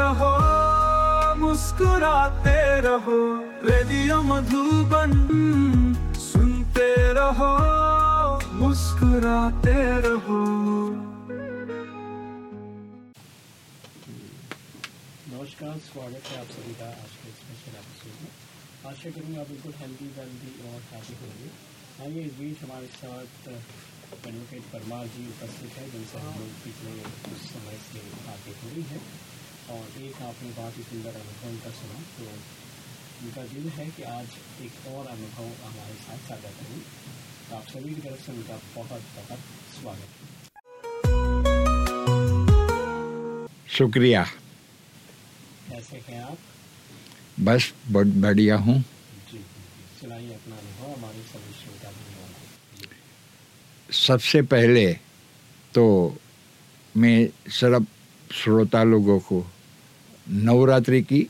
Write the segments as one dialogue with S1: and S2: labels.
S1: रहो, मुस्कुराते रहो, रेडियो मधुबन सुनते रहो, मुस्कुराते रहो।
S2: नमस्कार, स्वागत है आप सभी का आज के स्पेशल एपिसोड में। आशा करूँगा बिल्कुल हेल्दी वेल्दी और हैप्पी होंगे। आइए इस बीच हमारे साथ एडवोकेट परमार जी उपस्थित है, जिनसे हम लोग पिछले कुछ समय से बातें हो रही हैं। और एक आपने बहुत ही सुंदर अनुभव उनका सुना तो उनका दिल है कि आज एक और अनुभव हमारे साथ साझा करूँ। तो आप सभी की तरफ़ से उनका बहुत बहुत स्वागत।
S3: शुक्रिया।
S2: कैसे हैं आप?
S3: बस बहुत बढ़िया हूँ।
S2: जी जी सुनाइए अपना अनुभव हमारे सभी श्रोता बंधुओं
S3: सबसे पहले तो मैं सब श्रोता लोगों को नवरात्रि की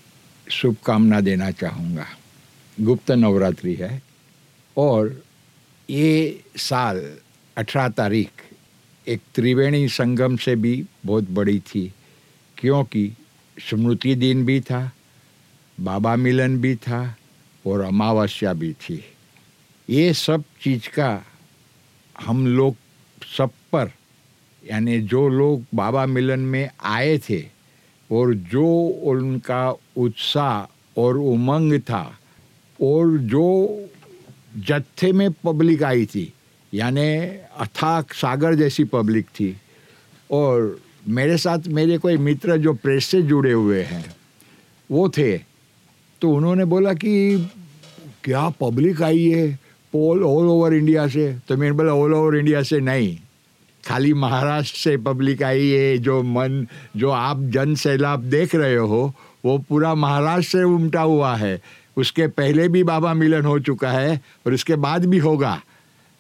S3: शुभकामना देना चाहूँगा। गुप्त नवरात्रि है और ये साल 18 तारीख एक त्रिवेणी संगम से भी बहुत बड़ी थी, क्योंकि स्मृति दिन भी था, बाबा मिलन भी था और अमावस्या भी थी। ये सब चीज़ का हम लोग सब पर, यानी जो लोग बाबा मिलन में आए थे और जो उनका उत्साह और उमंग था और जो जत्थे में पब्लिक आई थी, यानी अथाक सागर जैसी पब्लिक थी। और मेरे साथ मेरे कोई मित्र जो प्रेस से जुड़े हुए हैं, वो थे। तो उन्होंने बोला कि, क्या पब्लिक आई है? पोल ऑल ओवर इंडिया से? तो मैंने बोला ऑल ओवर इंडिया से नहीं। खाली महाराष्ट्र से पब्लिक आई है, जो मन, जो आप जन सैलाब देख रहे हो, वो पूरा महाराष्ट्र से उमटा हुआ है। उसके पहले भी बाबा मिलन हो चुका है और उसके बाद भी होगा।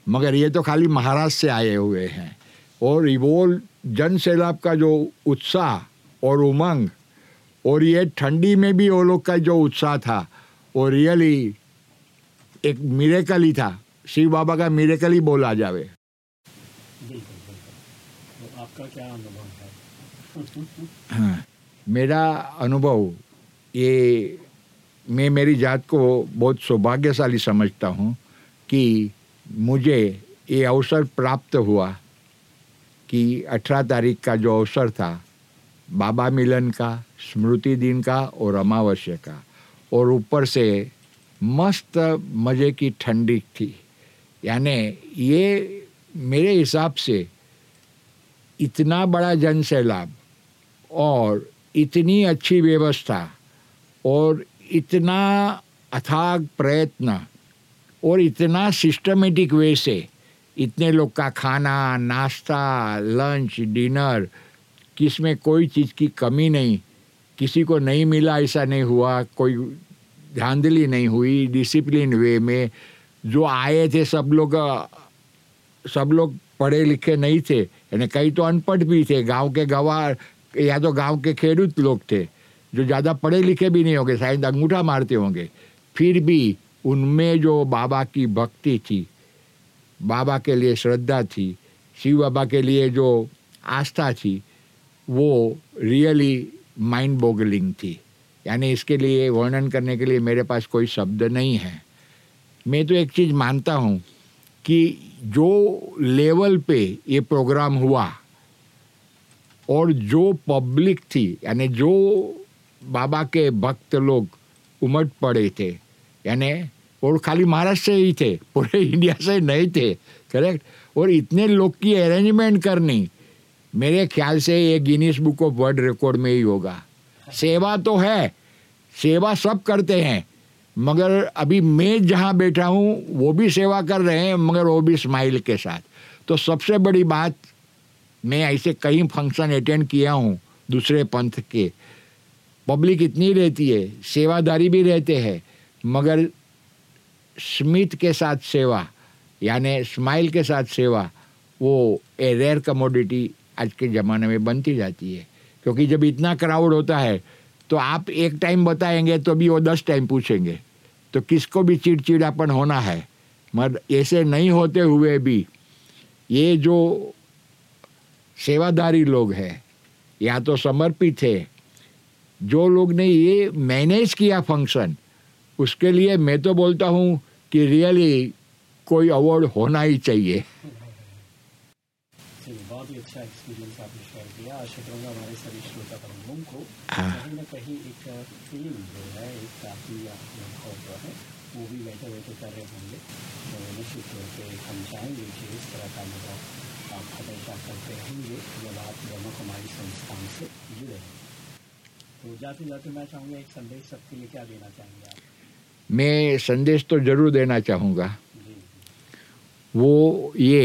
S3: मगर ये तो खाली महाराष्ट्र से आए हुए हैं। और वो जन सैलाब का जो उत्साह और उमंग, और ये ठंडी में भी वो लोग का जो उत्साह था, वो रियली एक मिरेकल ही था। शिव बाबा का मिरेकल ही बोला जावे।
S2: क्या अनुभव है
S3: हाँ, मेरा अनुभव ये मैं मेरी जात को बहुत सौभाग्यशाली समझता हूँ कि मुझे ये अवसर प्राप्त हुआ कि 18 तारीख का जो अवसर था बाबा मिलन का स्मृति दिन का और अमावस्या का और ऊपर से मस्त मज़े की ठंडी थी। यानी ये मेरे हिसाब से इतना बड़ा जन सैलाब और इतनी अच्छी व्यवस्था और इतना अथाग प्रयत्न और इतना सिस्टमेटिक वे से इतने लोग का खाना, नाश्ता लंच डिनर किसमें कोई चीज़ की कमी नहीं, किसी को नहीं मिला ऐसा नहीं हुआ, कोई धांधली नहीं हुई डिसिप्लिन वे में जो आए थे सब लोग सब लोग पढ़े लिखे नहीं थे। यानी कई तो अनपढ़ भी थे। गाँव के गवार या तो गाँव के खेडूत लोग थे, जो ज़्यादा पढ़े लिखे भी नहीं होंगे, शायद अंगूठा मारते होंगे। फिर भी उनमें जो बाबा की भक्ति थी, बाबा के लिए श्रद्धा थी, शिव बाबा के लिए जो आस्था थी, वो रियली माइंड बोगलिंग थी। यानी इसके लिए वर्णन करने के लिए मेरे पास कोई शब्द नहीं है। मैं तो एक चीज़ मानता हूँ कि जो लेवल पे ये प्रोग्राम हुआ और जो पब्लिक थी, यानी जो बाबा के भक्त लोग उमड़ पड़े थे, यानी और खाली महाराष्ट्र से ही थे, पूरे इंडिया से नहीं थे करेक्ट और इतने लोग की अरेंजमेंट करनी, मेरे ख्याल से ये Guinness book of world record में ही होगा। सेवा तो है, सेवा सब करते हैं मगर अभी मैं जहाँ बैठा हूँ, वो भी सेवा कर रहे हैं, मगर वो भी स्माइल के साथ। तो सबसे बड़ी बात, मैं ऐसे कई फ़ंक्शन अटेंड किया हूँ, दूसरे पंथ के। पब्लिक इतनी रहती है, सेवादारी भी रहते हैं, मगर स्मित के साथ सेवा, यानी स्माइल के साथ सेवा, वो ए रेयर कमोडिटी आज के ज़माने में बनती जाती है। क्योंकि जब इतना क्राउड होता है तो आप एक टाइम बताएँगे तो भी वो दस टाइम पूछेंगे। तो किसको भी चिड़चिड़ापन होना है। मगर ऐसे नहीं होते हुए भी ये जो सेवादारी लोग हैं, या तो समर्पित है, जो लोग ने ये मैनेज किया फ़ंक्शन उसके लिए मैं तो बोलता हूँ कि रियली कोई अवार्ड होना ही चाहिए।
S2: बहुत ही अच्छा एक्सपीरियंस आपने शेयर किया। आशा करूँगा हमारे सभी श्रोता बंधुओं को
S3: हाँ।
S2: कहीं ना कहीं एक फीलिंग जो है एक काफ़ी अनुभव जो है वो भी बैठे बैठे कर रहे होंगे। तो निश्चित तौर पर हम चाहेंगे कि इस तरह का अनुभव आप हमेशा करते रहेंगे जब आप ब्रह्म कुमारी संस्थान से जुड़े हैं। तो जाते जाते मैं चाहूँगा एक संदेश सबके लिए क्या देना चाहेंगे आप?
S3: मैं संदेश तो ज़रूर देना चाहूँगा। वो ये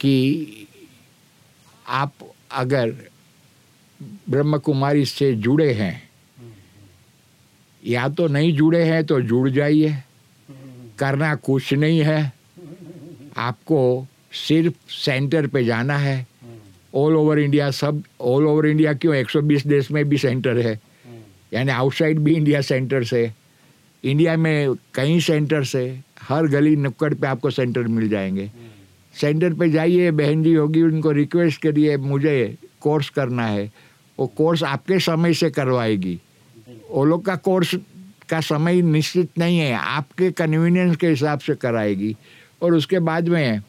S3: कि आप अगर ब्रह्म कुमारी से जुड़े हैं, या तो नहीं जुड़े हैं तो जुड़ जाइए। करना कुछ नहीं है। आपको सिर्फ़ सेंटर पे जाना है। ऑल ओवर इंडिया सब ऑल ओवर इंडिया क्यों? 120 देश में भी सेंटर है। यानी आउटसाइड भी इंडिया सेंटर से इंडिया में कई सेंटर से हर गली नुक्कड़ पे आपको सेंटर मिल जाएँगे। सेंटर पे जाइए, बहन जी होगी उनको रिक्वेस्ट करिए, मुझे कोर्स करना है। वो कोर्स आपके समय से करवाएगी। वो लोग का कोर्स का समय निश्चित नहीं है, आपके कन्वीनियंस के हिसाब से कराएगी। और उसके बाद में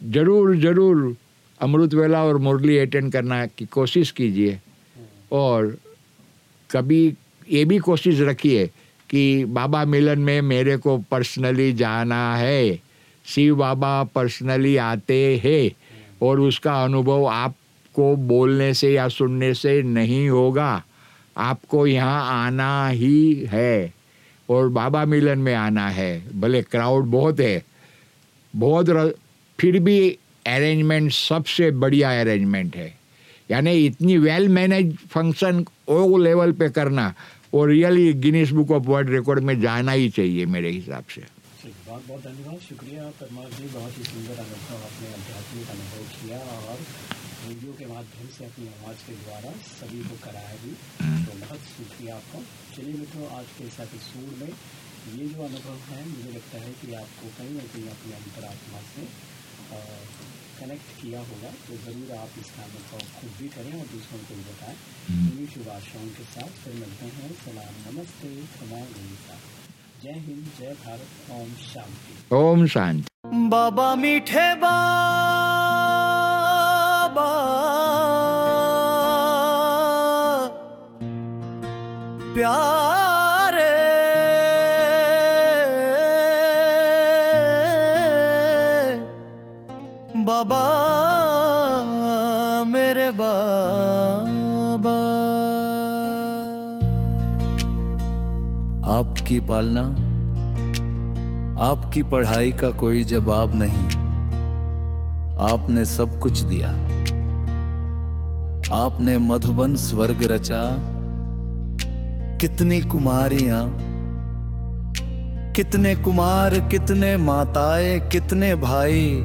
S3: ज़रूर ज़रूर अमृत वेला और मुरली अटेंड करना की कोशिश कीजिए। और कभी ये भी कोशिश रखिए कि बाबा मिलन में मेरे को पर्सनली जाना है। शिव बाबा पर्सनली आते हैं और उसका अनुभव आपको बोलने से या सुनने से नहीं होगा। आपको यहाँ आना ही है और बाबा मिलन में आना है। भले क्राउड बहुत है, बहुत फिर भी अरेंजमेंट सबसे बढ़िया अरेंजमेंट है। यानी इतनी वेल मैनेज फ़ंक्शन ओ लेवल पे करना और really Guinness book of world record में जाना ही चाहिए मेरे हिसाब से।
S2: ठीक बहुत बहुत धन्यवाद। शुक्रिया परमार जी बहुत ही सुंदर अनुभव आपने आध्यात्मिक अनुभव किया और रेडियो के माध्यम से अपनी आवाज़ के द्वारा सभी को कराया भी। तो बहुत शुक्रिया आपका। चलिए मित्रों आज के इस एपिसोड में ये जो अनुभव है मुझे लगता है कि आपको कहीं ना कहीं अपनी अंतरात्मा से कनेक्ट किया होगा। तो ज़रूर आप इसका अनुभव खुद भी करें और दूसरों को भी बताएँ। इन्हीं शुभ आशाओं के साथ फिर मिलते हैं। सलाम नमस्ते क्षमा गीता जय हिंद जय भारत ओम शांति।
S3: ओम शांति।
S4: बाबा मीठे बाबा। प्यारे
S1: आपकी पालना, आपकी पढ़ाई का कोई जवाब नहीं। आपने सब कुछ दिया। आपने मधुबन स्वर्ग रचा। कितनी कुमारियाँ, कितने कुमार, कितने माताएँ, कितने भाई,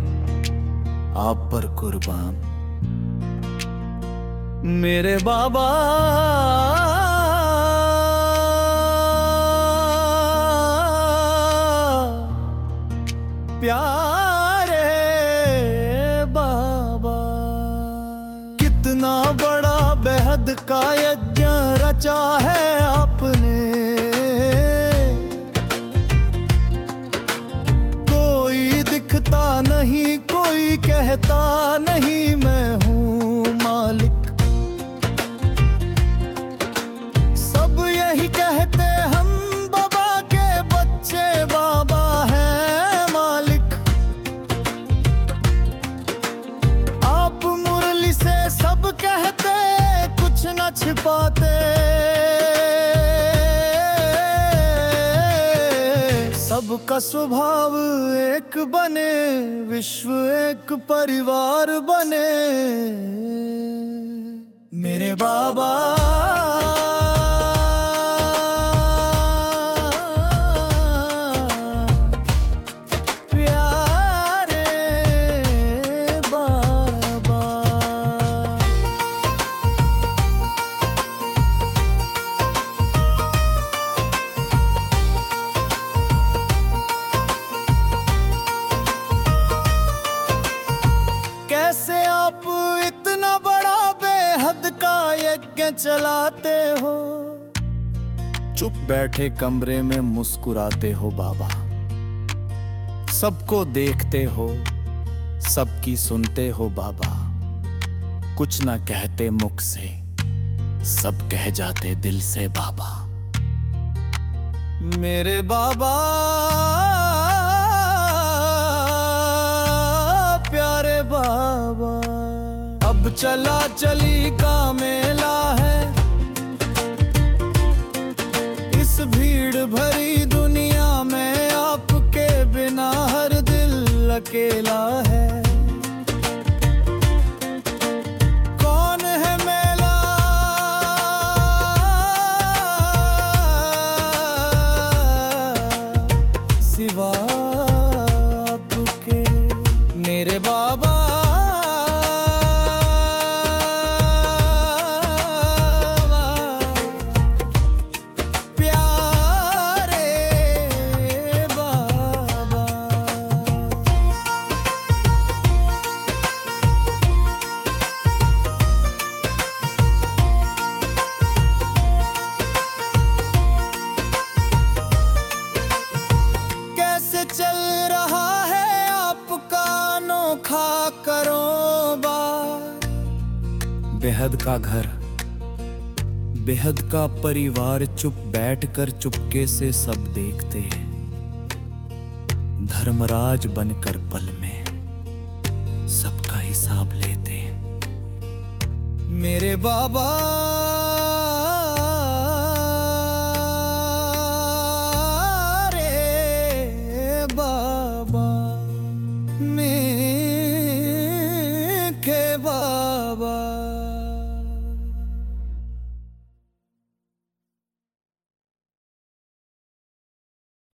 S1: आप पर कुर्बान।
S4: मेरे बाबा का यज्ञ रचा है आपने। कोई दिखता नहीं कोई कहता नहीं मैं। सबका स्वभाव एक बने विश्व एक परिवार बने। मेरे बाबा बैठे कमरे में मुस्कुराते हो बाबा। सबको देखते हो, सबकी सुनते हो बाबा। कुछ ना कहते मुख से, सब कह जाते दिल से बाबा। मेरे बाबा, प्यारे बाबा। अब चला चली का मेला अकेला है। कौन है मेला? सिवा आपके मेरे बाबा बेहद का घर। बेहद का परिवार चुप बैठकर चुपके से सब देखते हैं। धर्मराज बनकर पल में सबका हिसाब लेते हैं। मेरे बाबा